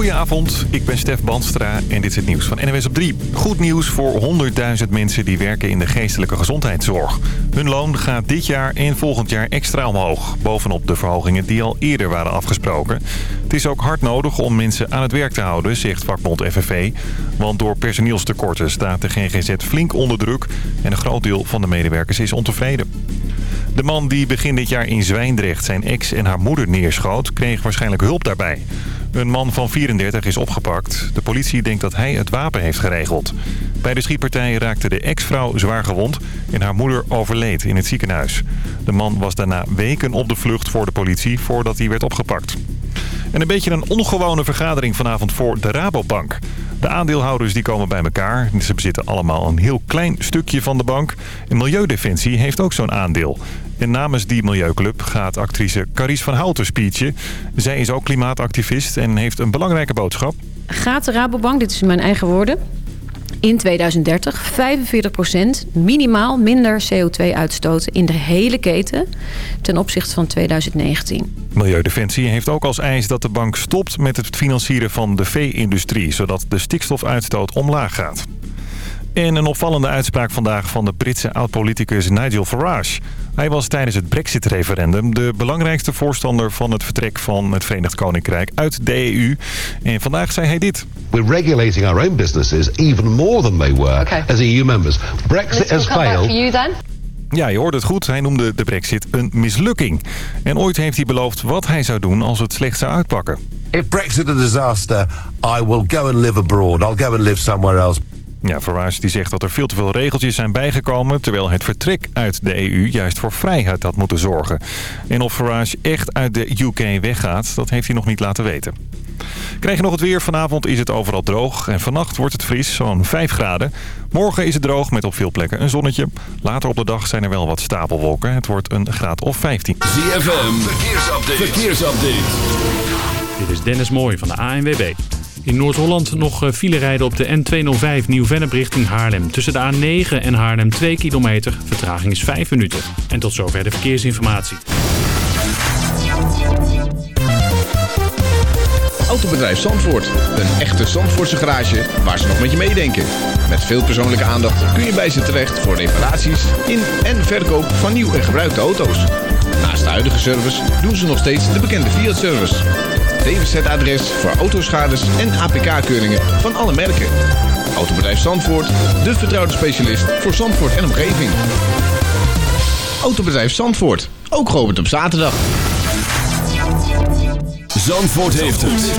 Goedenavond, ik ben Stef Banstra en dit is het nieuws van NWS op 3. Goed nieuws voor 100.000 mensen die werken in de geestelijke gezondheidszorg. Hun loon gaat dit jaar en volgend jaar extra omhoog. Bovenop de verhogingen die al eerder waren afgesproken. Het is ook hard nodig om mensen aan het werk te houden, zegt vakbond FNV. Want door personeelstekorten staat de GGZ flink onder druk... en een groot deel van de medewerkers is ontevreden. De man die begin dit jaar in Zwijndrecht zijn ex en haar moeder neerschoot... kreeg waarschijnlijk hulp daarbij. Een man van 34 is opgepakt. De politie denkt dat hij het wapen heeft geregeld. Bij de schietpartij raakte de ex-vrouw zwaar gewond... en haar moeder overleed in het ziekenhuis. De man was daarna weken op de vlucht voor de politie voordat hij werd opgepakt. En een beetje een ongewone vergadering vanavond voor de Rabobank. De aandeelhouders die komen bij elkaar. Ze bezitten allemaal een heel klein stukje van de bank. En Milieudefensie heeft ook zo'n aandeel. En namens die Milieuclub gaat actrice Carice van Houten speechen. Zij is ook klimaatactivist en heeft een belangrijke boodschap. Gaat de Rabobank, dit is in mijn eigen woorden in 2030 45% minimaal minder CO2 uitstoten in de hele keten ten opzichte van 2019. Milieudefensie heeft ook als eis dat de bank stopt met het financieren van de vee-industrie... zodat de stikstofuitstoot omlaag gaat. En een opvallende uitspraak vandaag van de Britse oud-politicus Nigel Farage. Hij was tijdens het Brexit-referendum de belangrijkste voorstander van het vertrek van het Verenigd Koninkrijk uit de EU. En vandaag zei hij dit. We're regulating our own businesses even more than they were as EU members. Brexit has failed. Ja, je hoort het goed. Hij noemde de brexit een mislukking. En ooit heeft hij beloofd wat hij zou doen als het slecht zou uitpakken. If Brexit a disaster, I will go and live abroad. I'll go and live somewhere else. Ja, Farage die zegt dat er veel te veel regeltjes zijn bijgekomen... terwijl het vertrek uit de EU juist voor vrijheid had moeten zorgen. En of Farage echt uit de UK weggaat, dat heeft hij nog niet laten weten. Krijg je nog het weer. Vanavond is het overal droog. En vannacht wordt het fris, zo'n 5 graden. Morgen is het droog met op veel plekken een zonnetje. Later op de dag zijn er wel wat stapelwolken. Het wordt een graad of 15. ZFM, verkeersupdate. verkeersupdate. Dit is Dennis Mooij van de ANWB. In Noord-Holland nog eh, file rijden op de N205 Nieuw-Vennep richting Haarlem. Tussen de A9 en Haarlem 2 kilometer. Vertraging is 5 minuten. En tot zover de verkeersinformatie. Autobedrijf Zandvoort. Een echte Zandvoortse garage waar ze nog met je meedenken. Met veel persoonlijke aandacht kun je bij ze terecht voor reparaties in en verkoop van nieuw en gebruikte auto's. Naast de huidige service doen ze nog steeds de bekende Fiat-service. DWZ-adres voor autoschades en APK-keuringen van alle merken. Autobedrijf Zandvoort, de vertrouwde specialist voor Zandvoort en omgeving. Autobedrijf Zandvoort, ook geopend op zaterdag. Zandvoort heeft het.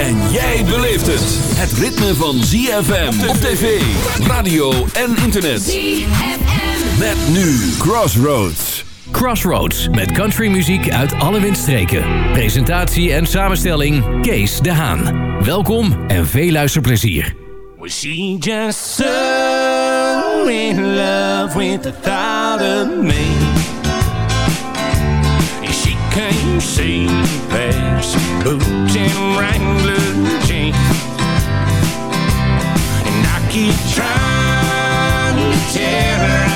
En jij beleeft het. Het ritme van ZFM op tv, radio en internet. ZFM. Met nu Crossroads. Crossroads met countrymuziek uit alle windstreken. Presentatie en samenstelling Kees de Haan. Welkom en veel luisterplezier. Was she just so in love with the thought of me? She can't see past boots and Wrangler jeans And I keep trying to tell her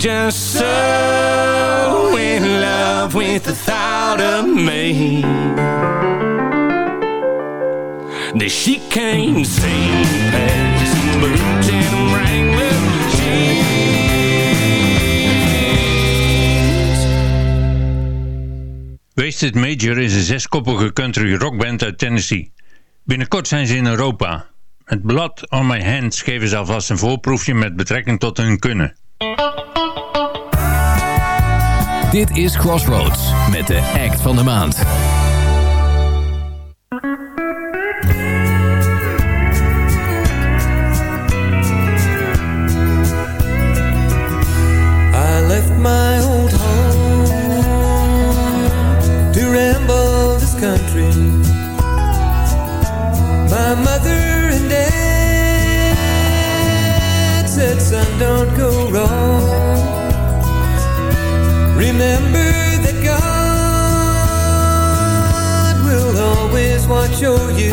just so in love with the thought of me That she can't see past boots and Wrangler Wasted Major is een zeskoppige country rockband uit Tennessee. Binnenkort zijn ze in Europa. Met Blood on My Hands geven ze alvast een voorproefje met betrekking tot hun kunnen. Dit is Crossroads met de act van de maand. I left my old home to ramble this country. Don't go wrong. Remember that God will always watch over you,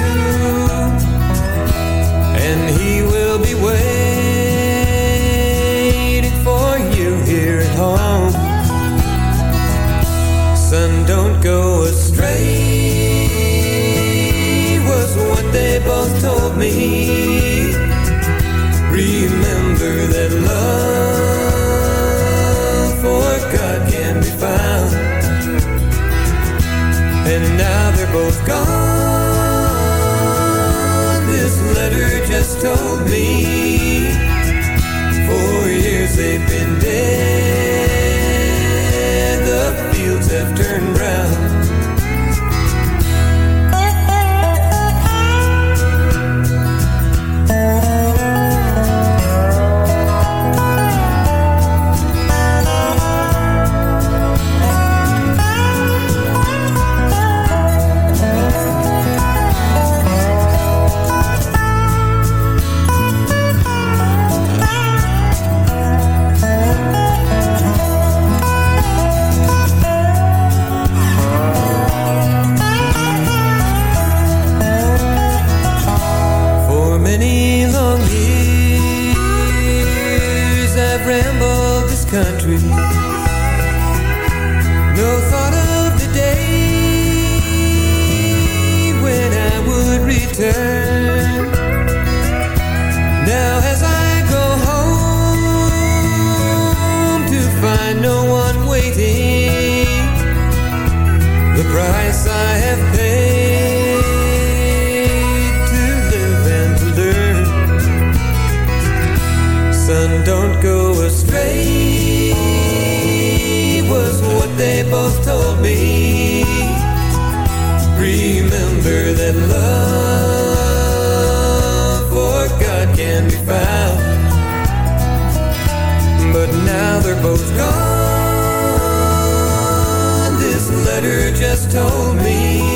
letter just told me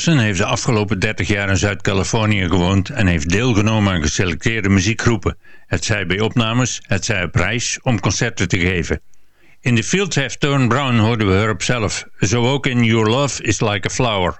Peterson heeft de afgelopen 30 jaar in Zuid-Californië gewoond en heeft deelgenomen aan geselecteerde muziekgroepen. Het zij bij opnames, het zij op reis om concerten te geven. In The Fields Have Turned Brown hoorden we Herb zelf, zo ook in Your Love is Like a Flower.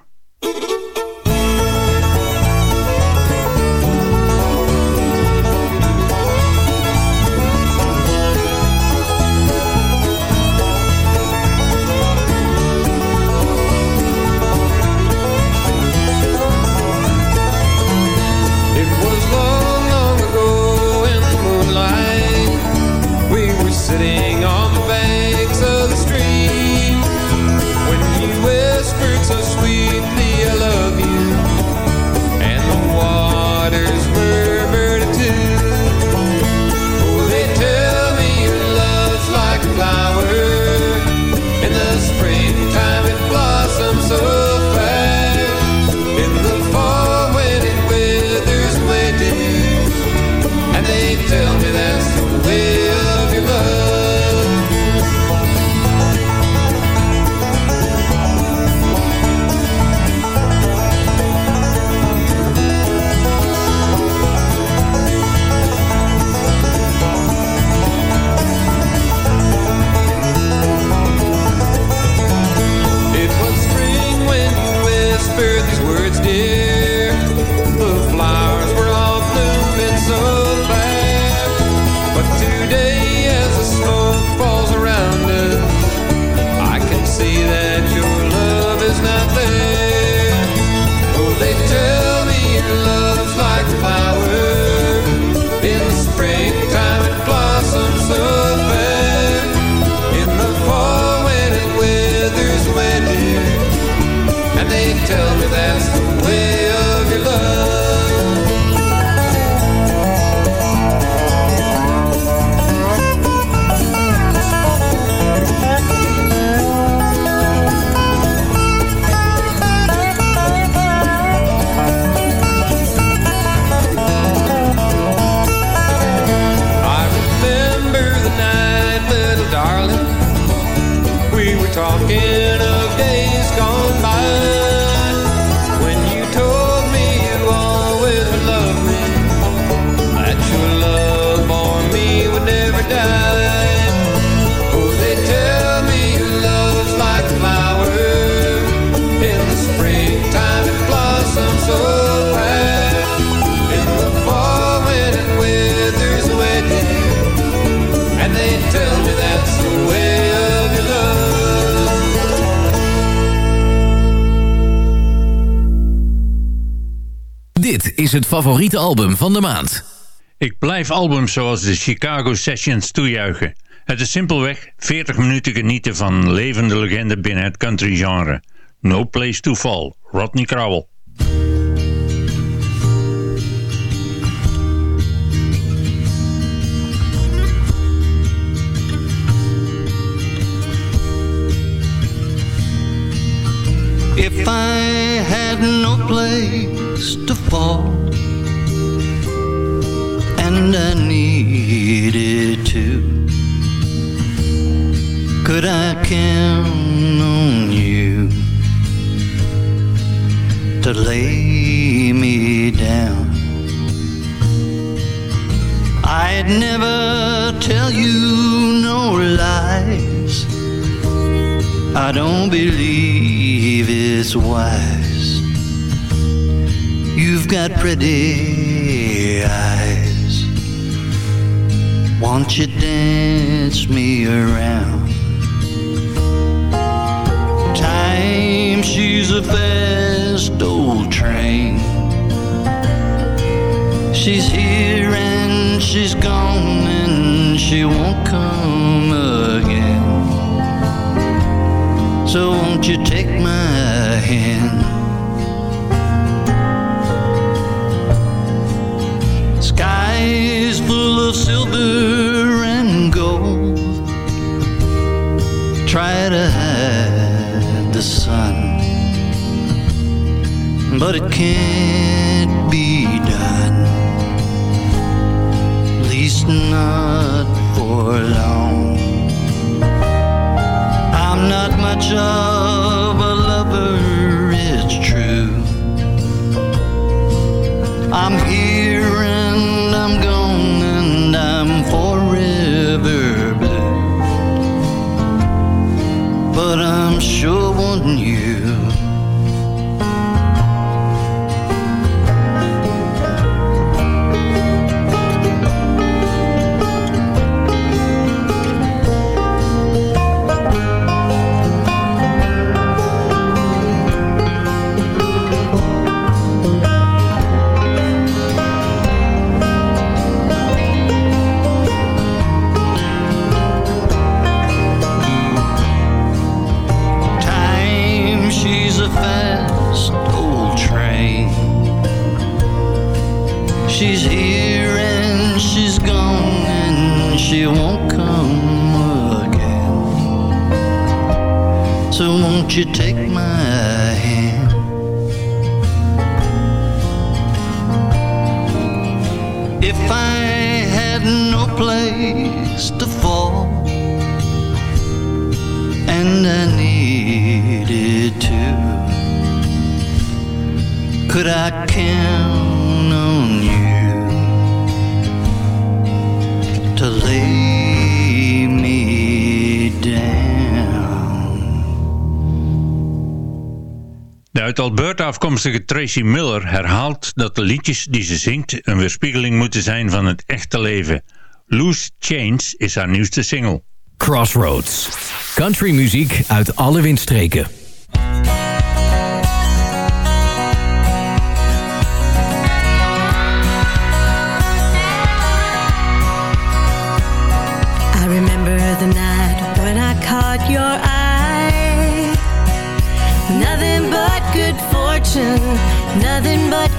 Favoriete album van de maand. Ik blijf albums zoals de Chicago Sessions toejuichen. Het is simpelweg 40 minuten genieten van levende legende binnen het country genre. No Place to Fall, Rodney Crowell. If I had no place to fall on you to lay me down? I'd never tell you no lies. I don't believe it's wise. You've got pretty eyes. Won't you dance me around? She's gone and she won't come again. So won't you take my hand? Skies full of silver and gold. Try to hide the sun, but it can't long. I'm not much of a lover, it's true. I'm here and I'm gone and I'm forever blue. But I'm sure wanting you. Alberta afkomstige Tracy Miller herhaalt dat de liedjes die ze zingt een weerspiegeling moeten zijn van het echte leven. Loose Chains is haar nieuwste single. Crossroads. Country muziek uit alle windstreken.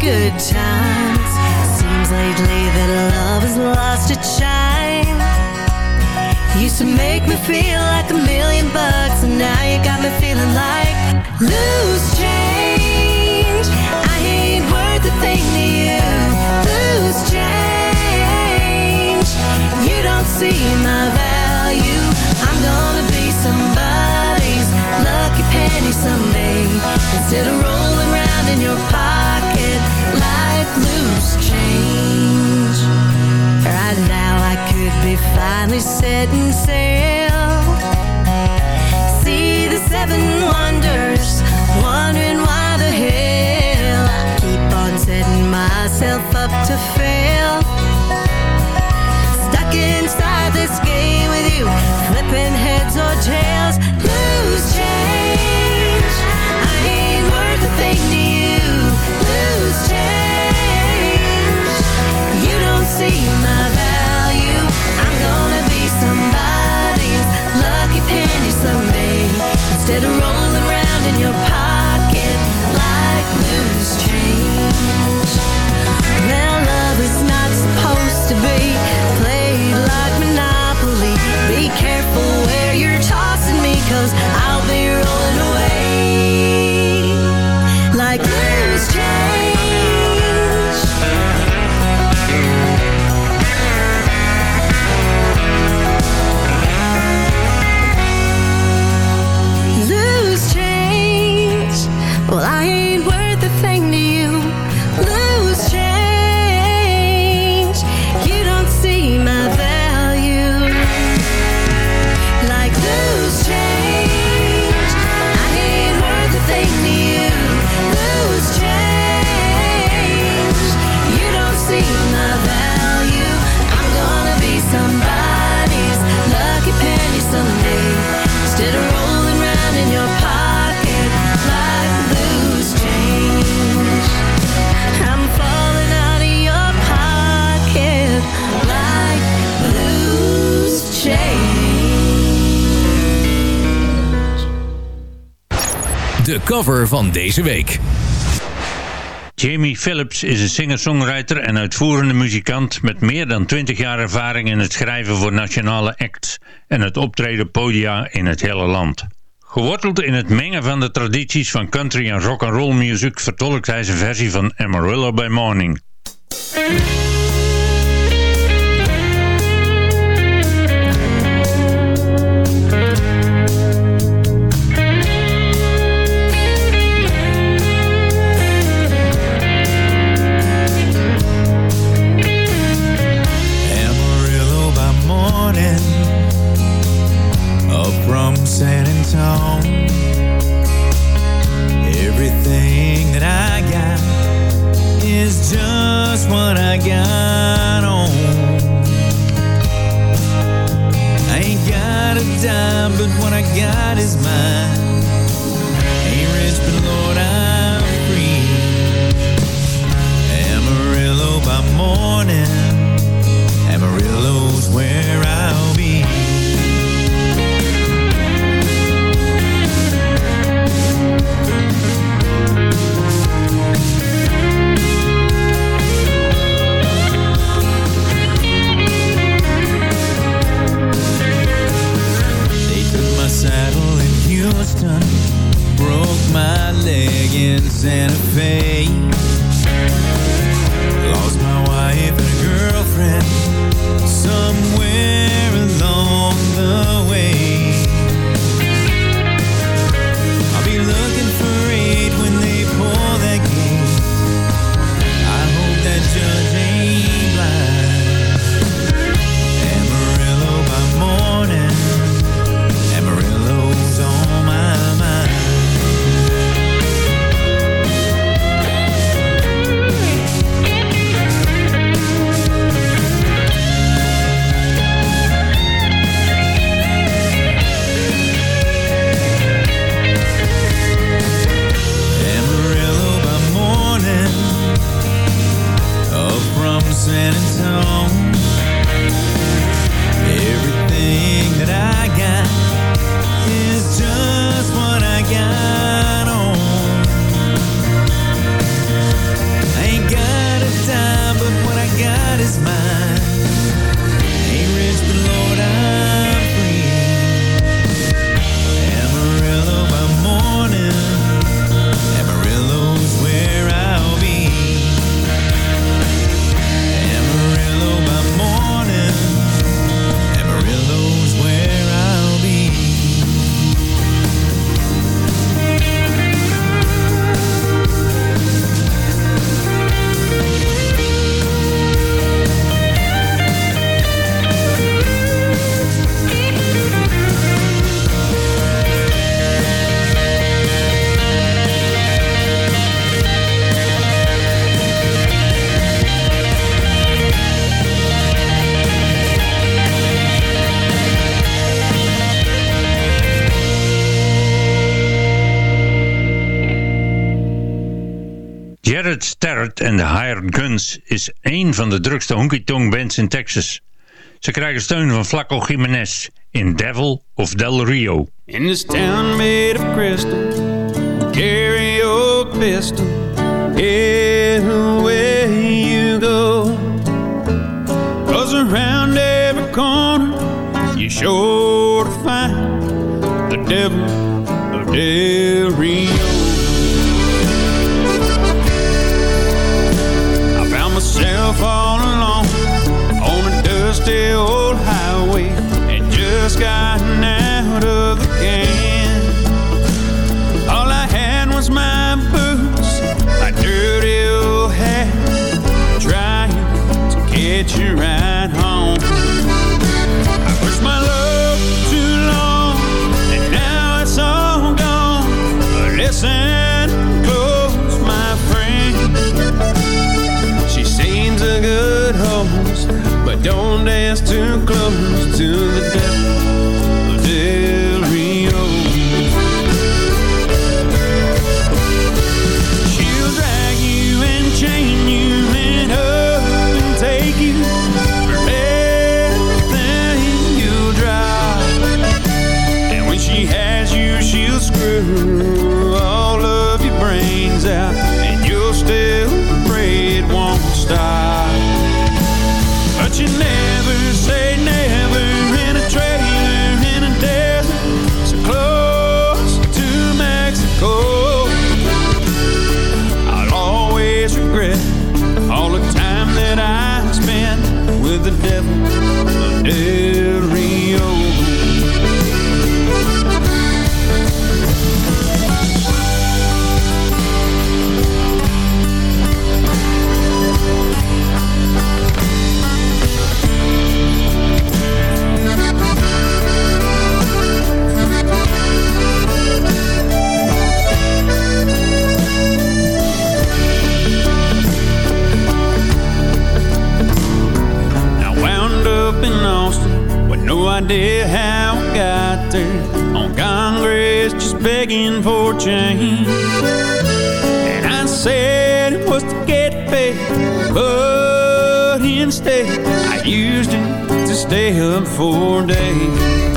good times. Seems lately that love has lost its shine. Used to make me feel like a million bucks And now you got me feeling like loose change. I ain't worth a thing to you. Loose change. You don't see my value. I'm gonna be somebody's lucky penny someday. Instead of rolling around in your pocket let loose change. Right now I could be finally setting sail. See the seven wonders Wondering why the hell I keep on setting myself up to fail. Stuck inside this game with you Flipping heads or tails. cause cover van deze week. Jamie Phillips is een singer-songwriter en uitvoerende muzikant met meer dan 20 jaar ervaring in het schrijven voor nationale acts en het optreden podia in het hele land. Geworteld in het mengen van de tradities van country en rock and roll muziek vertolkt hij zijn versie van Amarillo by Morning. Jared Starrett en de Hired Guns is één van de drukste honky-tonk bands in Texas. Ze krijgen steun van Flaco Jimenez in Devil of Del Rio. In this town made of crystal, karaoke pistol, anywhere you go. Cause around every corner, you sure find the devil of Del Rio. Just gotten out of the can. All I had was my boots, my dirty old hat, trying to get you right home. I pushed my love too long, and now it's all gone. Listen close, my friend. She seems a good host, but don't dance too close to the But you never for change. And I said it was to get paid, but instead I used it to stay up for days.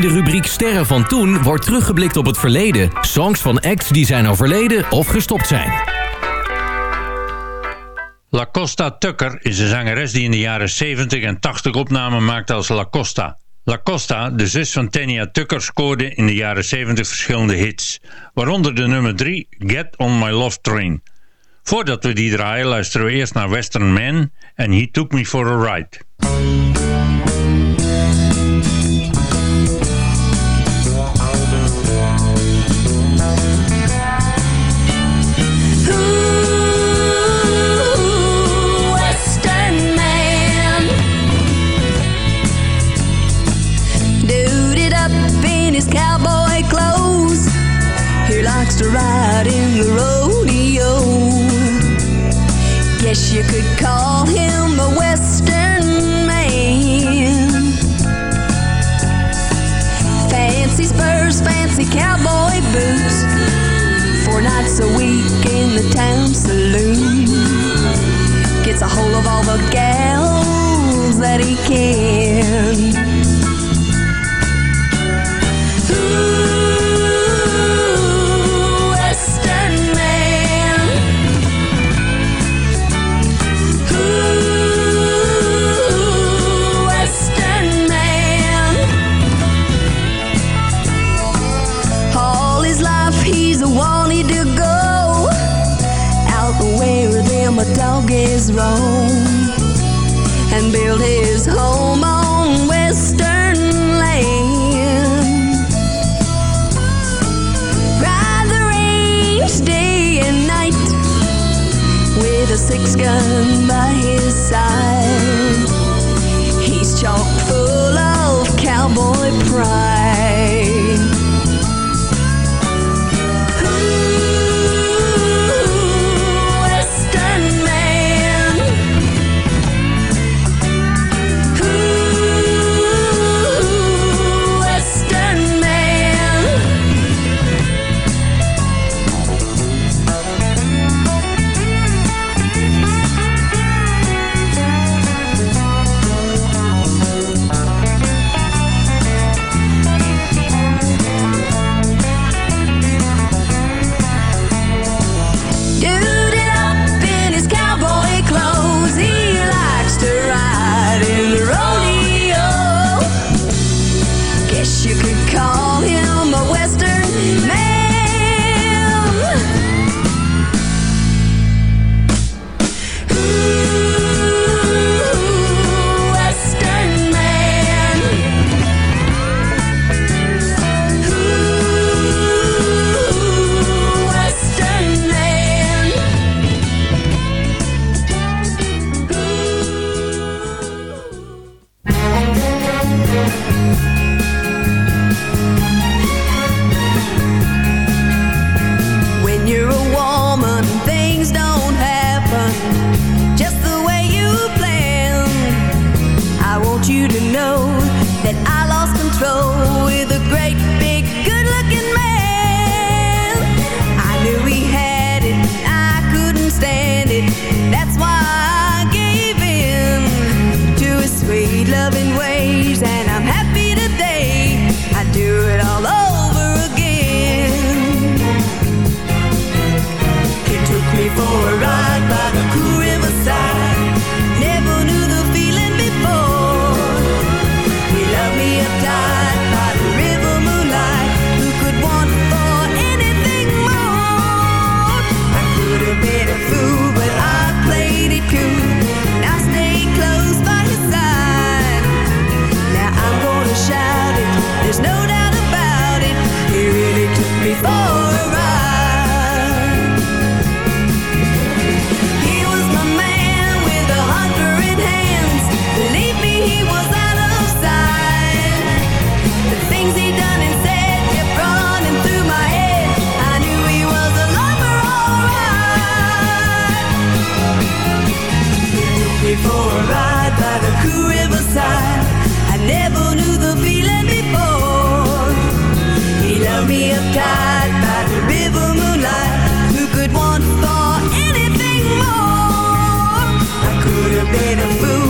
In de rubriek Sterren van toen wordt teruggeblikt op het verleden. Songs van acts die zijn overleden of gestopt zijn. La Costa Tucker is een zangeres die in de jaren 70 en 80 opnamen maakte als La Costa. La Costa, de zus van Tenia Tucker, scoorde in de jaren 70 verschillende hits, waaronder de nummer 3 Get On My Love Train. Voordat we die draaien luisteren we eerst naar Western Man en He Took Me For A Ride. cowboy boots. Four nights a week in the town saloon. Gets a hold of all the gals that he can. better food.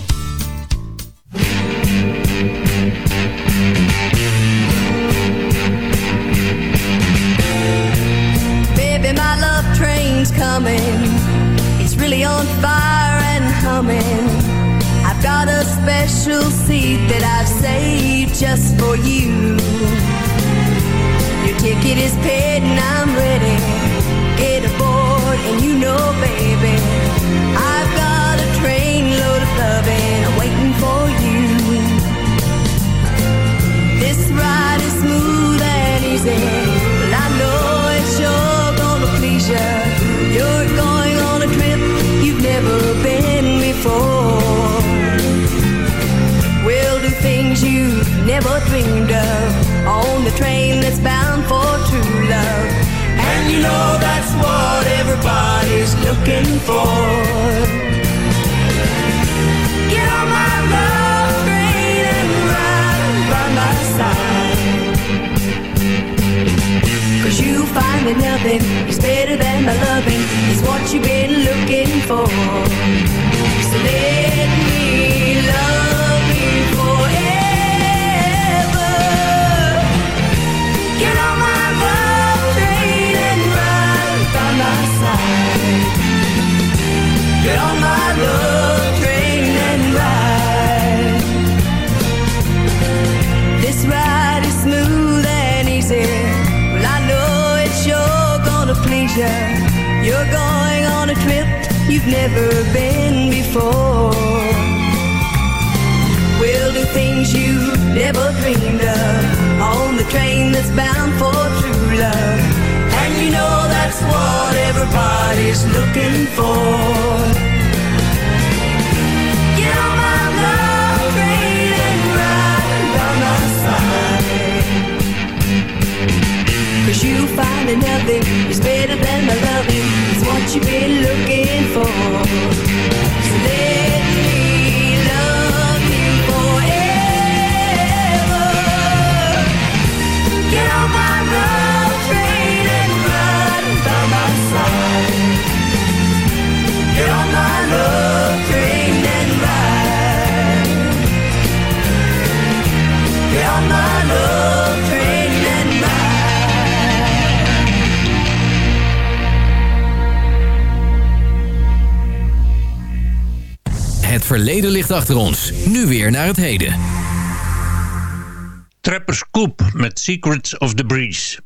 Dreamed of on the train that's bound for true love. And you know that's what everybody's looking for. Get on my love train and ride by my side. Cause you find that nothing is better than my loving is what you've been looking for. So let me On my love train and ride. This ride is smooth and easy. Well, I know it's sure gonna please you. You're going on a trip you've never been before. We'll do things you never dreamed of on the train that's bound for true love. You know that's what everybody's looking for. Get my love and by my side. Cause you find nothing is better than my loving. It's what you've been looking for. So Het verleden ligt achter ons. Nu weer naar het heden. Trapper Scoop met Secrets of the Breeze.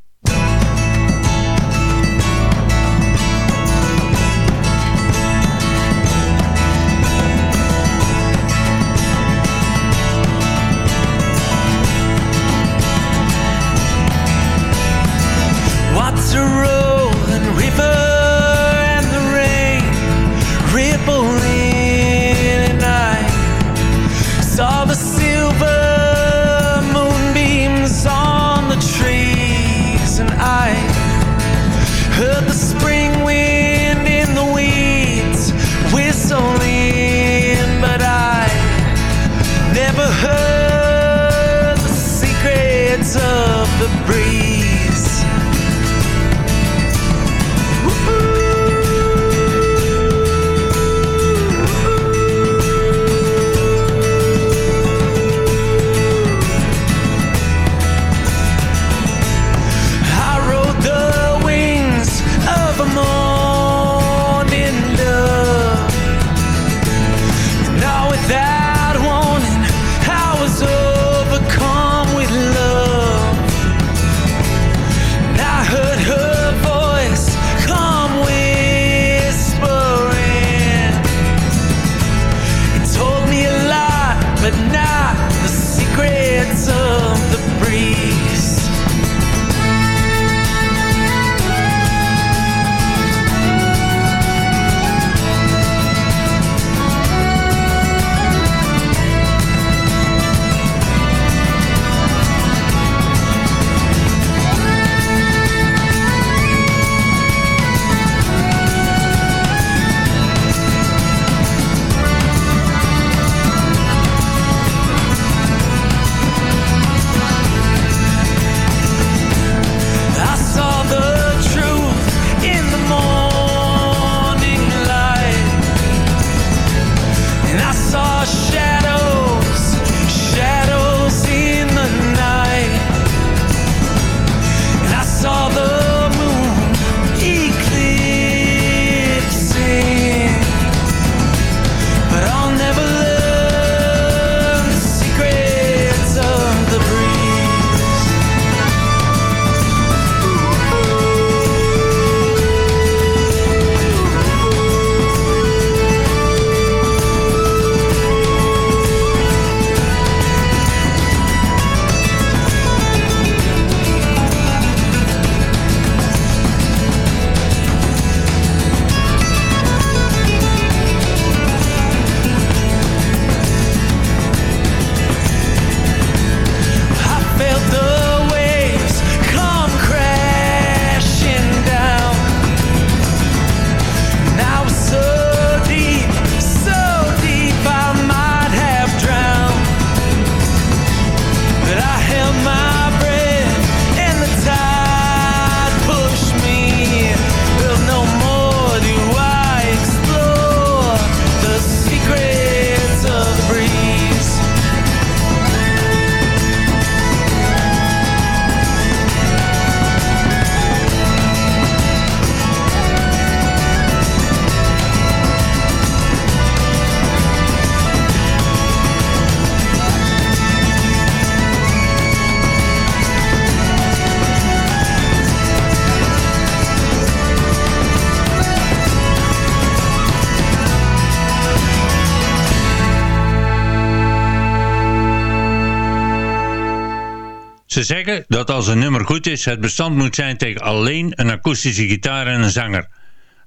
Zeggen dat als een nummer goed is, het bestand moet zijn tegen alleen een akoestische gitaar en een zanger.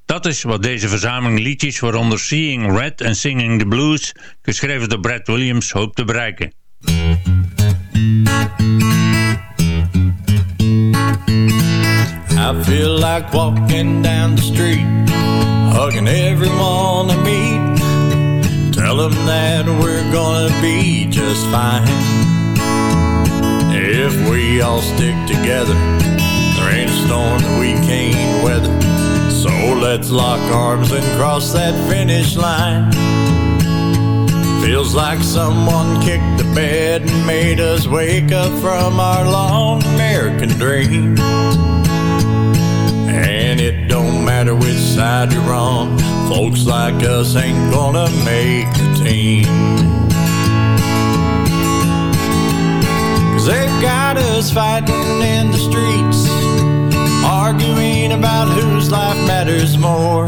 Dat is wat deze verzameling liedjes, waaronder Seeing Red en Singing the Blues, geschreven door Brad Williams, hoopt te bereiken. I feel like walking down the street, hugging everyone I meet. Tell them that we're gonna be just fine. If we all stick together, there ain't a storm that we can't weather. So let's lock arms and cross that finish line. Feels like someone kicked the bed and made us wake up from our long American dream. And it don't matter which side you're on, folks like us ain't gonna make the team. They've got us fighting in the streets, arguing about whose life matters more.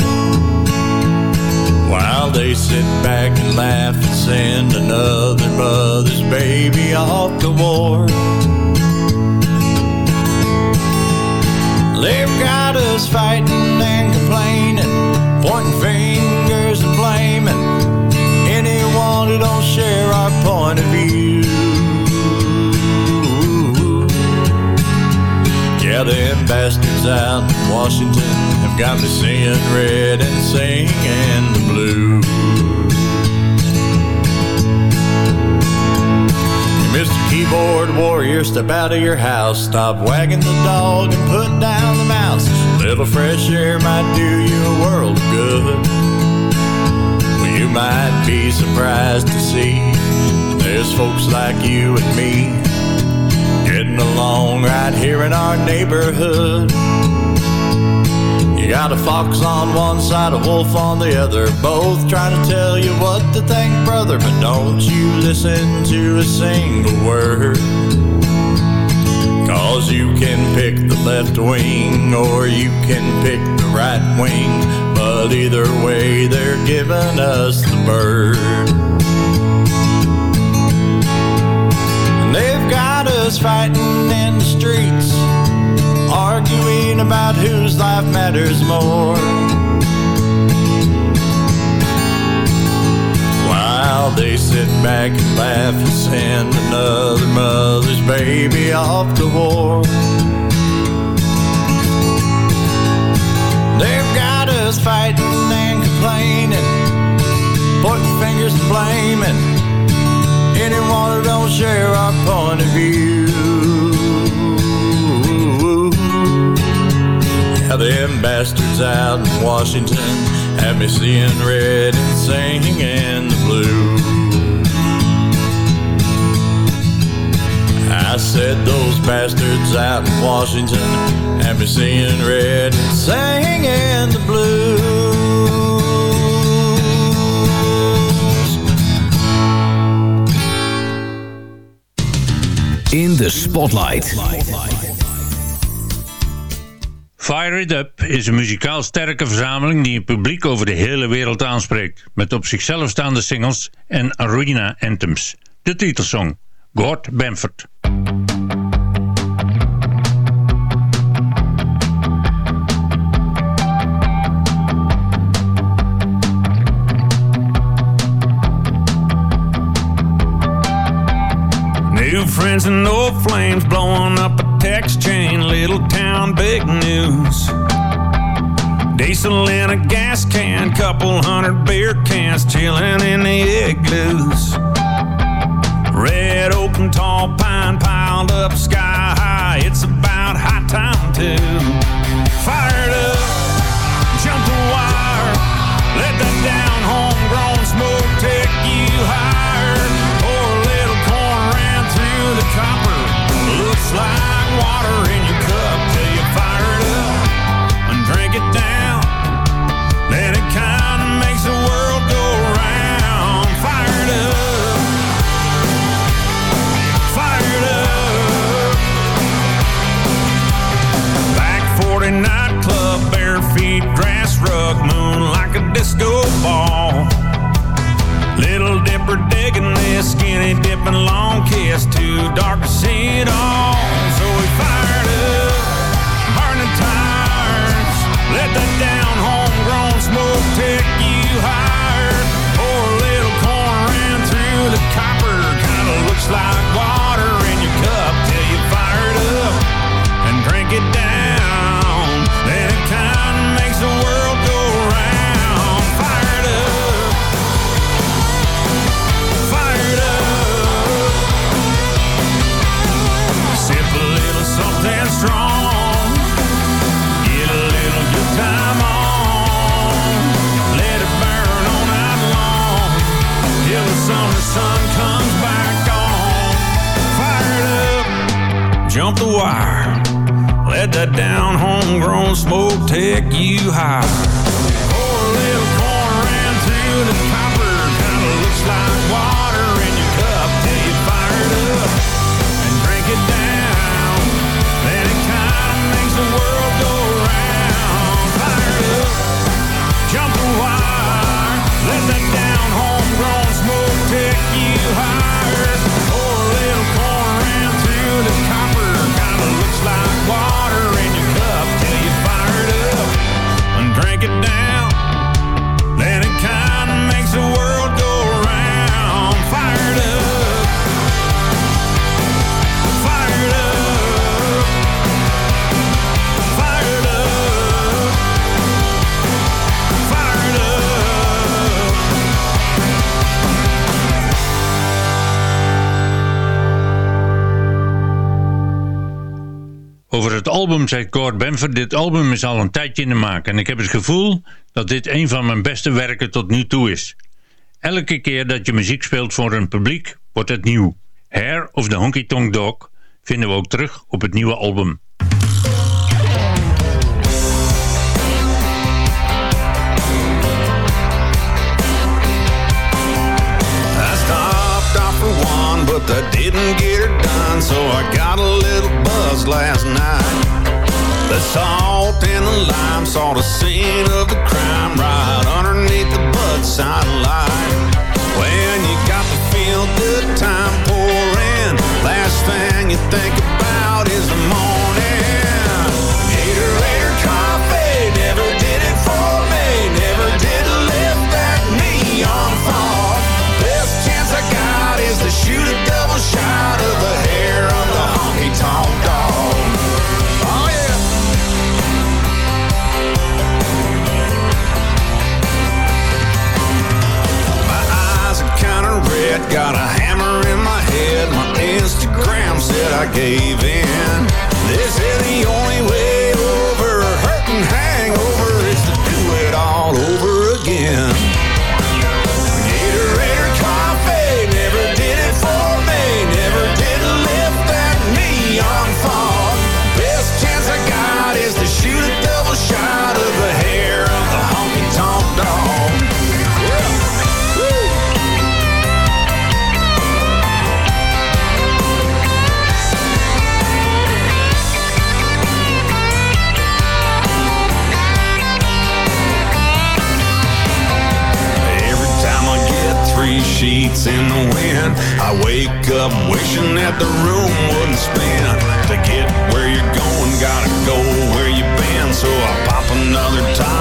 While they sit back and laugh and send another mother's baby off to war. They've got us fighting and complaining, pointing fingers and blaming anyone who don't share our point of view. Bastards out in Washington have got me seeing red and singing the blues. Mr. Keyboard Warrior, step out of your house. Stop wagging the dog and put down the mouse. A Little fresh air might do you a world of good. Well, you might be surprised to see there's folks like you and me along right here in our neighborhood. You got a fox on one side, a wolf on the other, both trying to tell you what to think, brother. But don't you listen to a single word. Cause you can pick the left wing or you can pick the right wing. But either way, they're giving us the bird. Us fighting in the streets, arguing about whose life matters more. While they sit back and laugh and send another mother's baby off to war. They've got us fighting and complaining, pointing fingers and blaming anyone who don't share our point of view. Yeah, them bastards out in Washington have me seeing red and singing the blues. I said those bastards out in Washington have me seeing red and singing the blues. Spotlight. Fire It Up is een muzikaal sterke verzameling die het publiek over de hele wereld aanspreekt. Met op zichzelf staande singles en arena anthems. De titelsong, Gord Bamford. Friends and old flames blowing up a text chain. Little town, big news. Diesel in a gas can, couple hundred beer cans chilling in the igloos. Red and tall pine piled up sky high. It's about high time to fire struck moon like a disco ball. Little dipper digging this skinny dipping long kiss, too dark to see it all. So we fired up, burning tires, let that down homegrown smoke take you higher. Pour a little corn ran through the copper, kinda looks like water. Lord Benford, dit album is al een tijdje in de maak en ik heb het gevoel dat dit een van mijn beste werken tot nu toe is. Elke keer dat je muziek speelt voor een publiek, wordt het nieuw. Hair of the Honky Tonk Dog vinden we ook terug op het nieuwe album. I didn't get so I got a little buzz last night. salt and the lime, saw the scene of the crime right underneath the bud sign light. When you got the feel good time pouring, last thing you think I gave in. dance in the wind. I wake up wishing that the room wouldn't spin. To get where you're going, gotta go where you've been. So I pop another top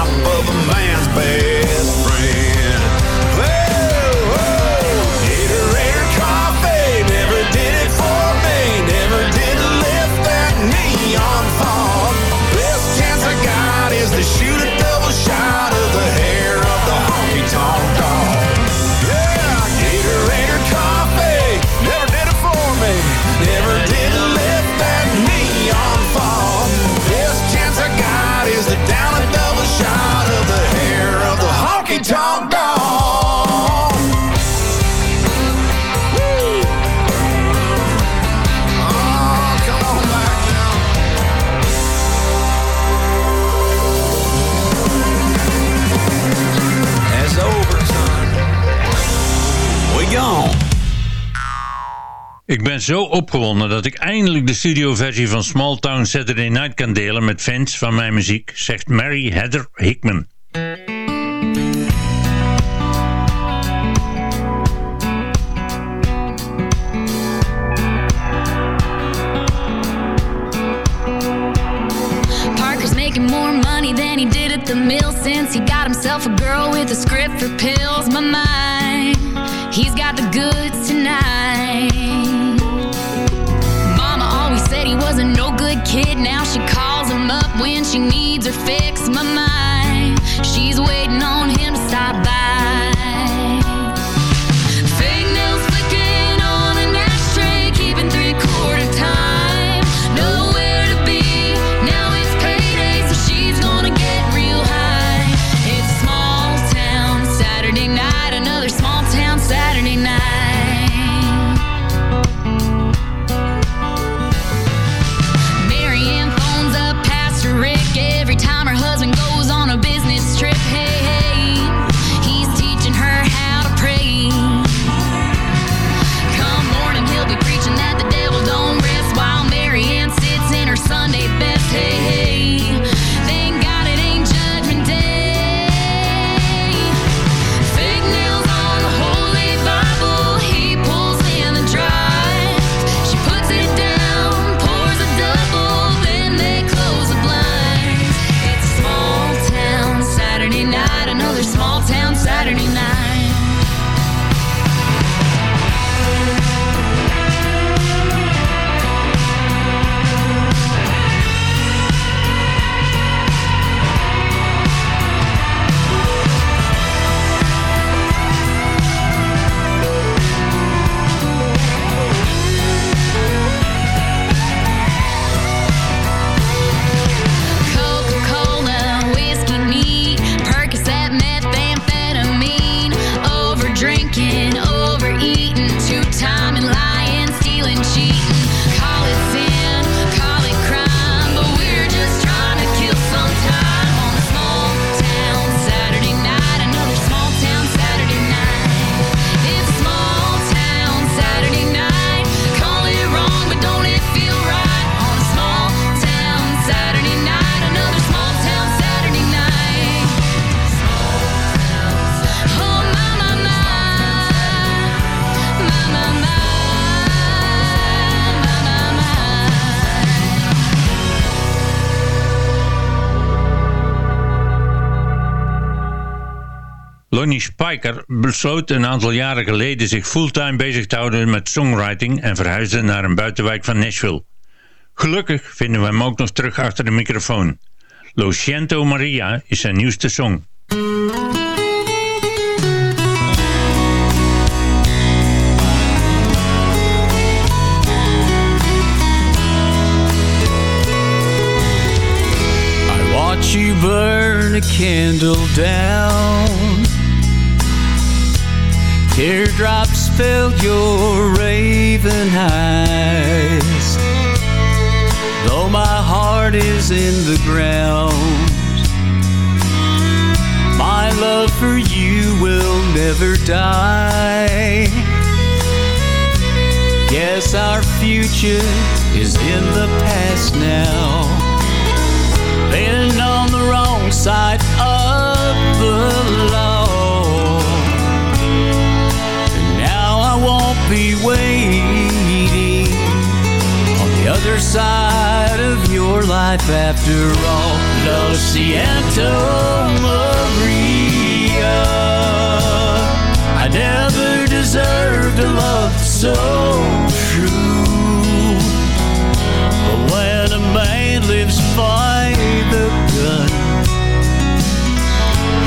Ik ben zo opgewonden dat ik eindelijk de studioversie van Small Town Saturday Night kan delen met fans van mijn muziek, zegt Mary Heather Hickman. the mill since he got himself a girl with a script for pills. My mind, he's got the goods. Spiker besloot een aantal jaren geleden zich fulltime bezig te houden met songwriting en verhuisde naar een buitenwijk van Nashville. Gelukkig vinden we hem ook nog terug achter de microfoon. Lo Maria is zijn nieuwste song. I watch you burn a candle down. Teardrops fill your raven eyes. Though my heart is in the ground, my love for you will never die. Guess our future is in the past now. Been on the wrong side side of your life after all. Lo siento, Maria. I never deserved a love so true. But when a man lives by the gun,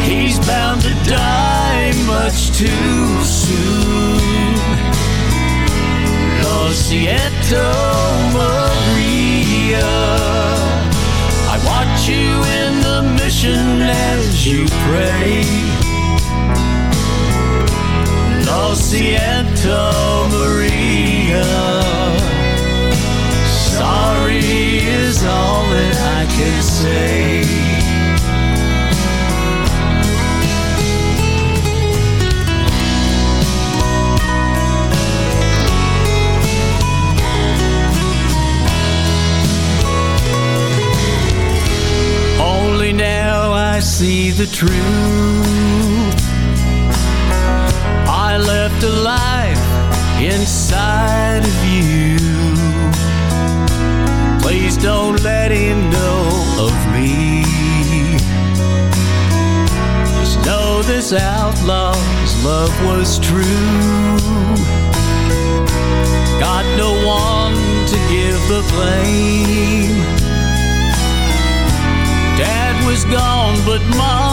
he's bound to die much too soon. Lo siento, Maria. I watch you in the mission as you pray. Lo siento, Maria. Sorry is all that I can say. The truth. I left a life inside of you. Please don't let him know of me. Just know this outlaw's love was true. Got no one to give the blame. Dad was gone, but Mama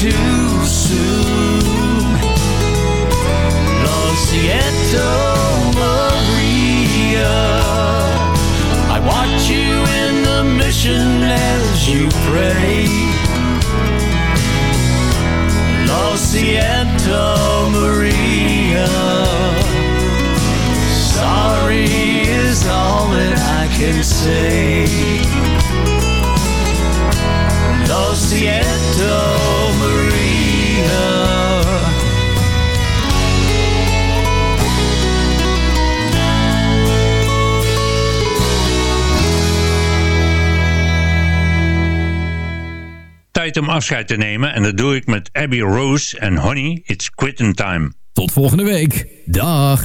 too soon. Lo siento, Maria. I watch you in the mission as you pray. Lo siento, Maria. Sorry is all that I can say. Lo siento, Tijd om afscheid te nemen en dat doe ik met Abby Rose en Honey, It's Quitting Time. Tot volgende week. Dag.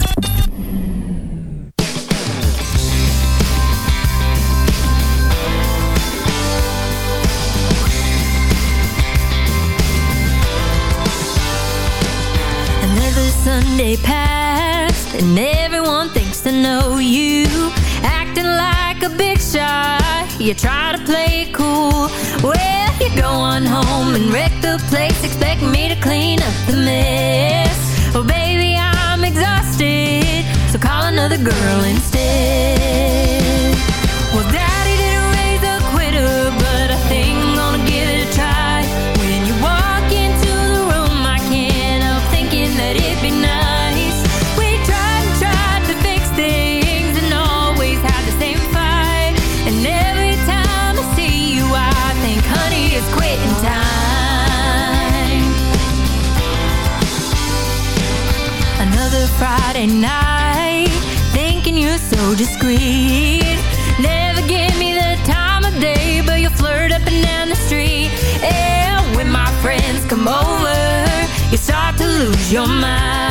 Another Sunday passed, and everyone thinks to know you. Acting like a big shot, you try to play it cool. Well, you go on home and wreck the place, expect me to clean up the mess. Oh, baby, I'm exhausted, so call another girl instead. Well, daddy Friday night Thinking you're so discreet. Never give me the time of day But you flirt up and down the street. And when my friends come over You start to lose your mind.